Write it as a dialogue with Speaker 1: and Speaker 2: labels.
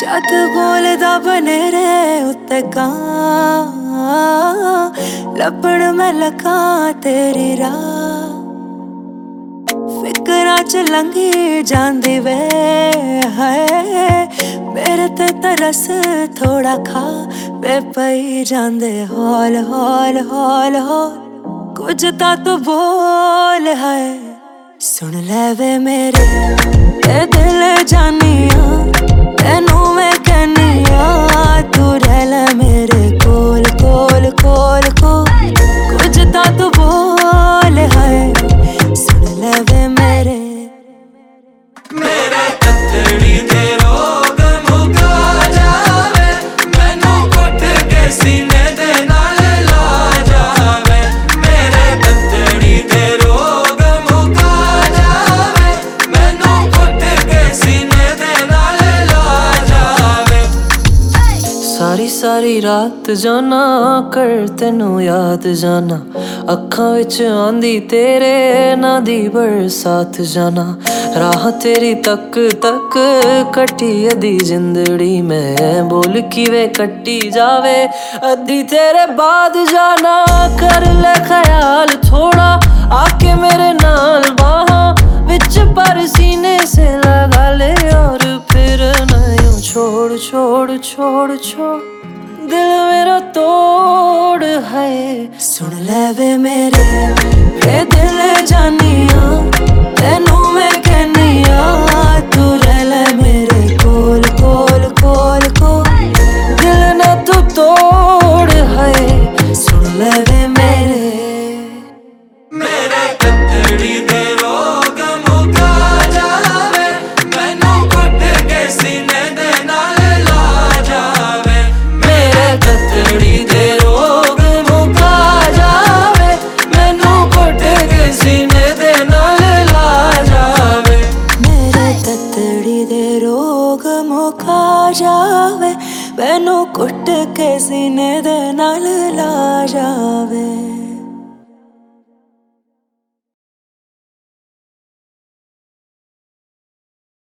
Speaker 1: ਜਦ ਬੋਲਦਾ ਬਨੇਰੇ ਉੱਤੇ ਕਾਂ। ਲੱਭਣ ਮੈਂ ਲਕਾਂ ਤੇਰੀ ਰਾਹ। ਫਿਕਰਾਂ ਚ ਲੰਘੀ ਜਾਂਦੀ ਵੇ ਹੈ ਮੇਰੇ ਤੇ ਤਰਸ ਥੋੜਾ ਖਾ ਵੇ ਪਈ ਜਾਂਦੇ, ਹੌਲ ਹੌਲ ਹੌਲ ਹੌਲ। ਕੁਝ ਤਾਂ ਤੂੰ ਬੋਲ ਹੈ ਸੁਣ ਲੈ ਵੇ ਮੇਰੇ ਇਹ ਦਿਲ ਜਾਨੀਆ।
Speaker 2: ਸਾਰੀ ਸਾਰੀ ਰਾਤ ਜਾਨਾ, ਕਰ ਤੈਨੂੰ ਯਾਦ ਜਾਨਾ। ਅੱਖਾਂ ਵਿੱਚ ਆਂਦੀ ਤੇਰੇ ਨਾਂ ਦੀ ਬਰਸਾਤ ਜਾਨਾ। ਰਾਹ ਤੇਰੀ ਤੱਕ ਤੱਕ ਕੱਟੀ ਅਦੀ ਜਿੰਦੜੀ ਮੈਂ। ਬੋਲ ਕਿਵੇਂ ਕੱਟੀ ਜਾਵੇ, ਅੱਧੀ ਤੇਰੇ ਬਾਦ ਜਾਣਾ ਕਰ ਲੈ ਖਿਆਲ ਥੋੜਾ
Speaker 1: ਆ ਕੇ ਮੇਰੇ ਛੋੜ ਛੋੜ ਛੋੜ ਦਿਲ ਮੇਰਾ
Speaker 2: ਤੋੜ ਹੈ
Speaker 1: ਸੁਣ ਲੈ ਵੇ ਮੇਰੇ ਤਤੜੀ ਦੇ ਰੋਗ ਮੁਕਾ ਜਾਵੇ ਮੈਨੂੰ ਕੁੱਟ ਕੇ ਸੀਨੇ ਦੇ ਨਾਲ ਲਾ ਜਾਵੇ।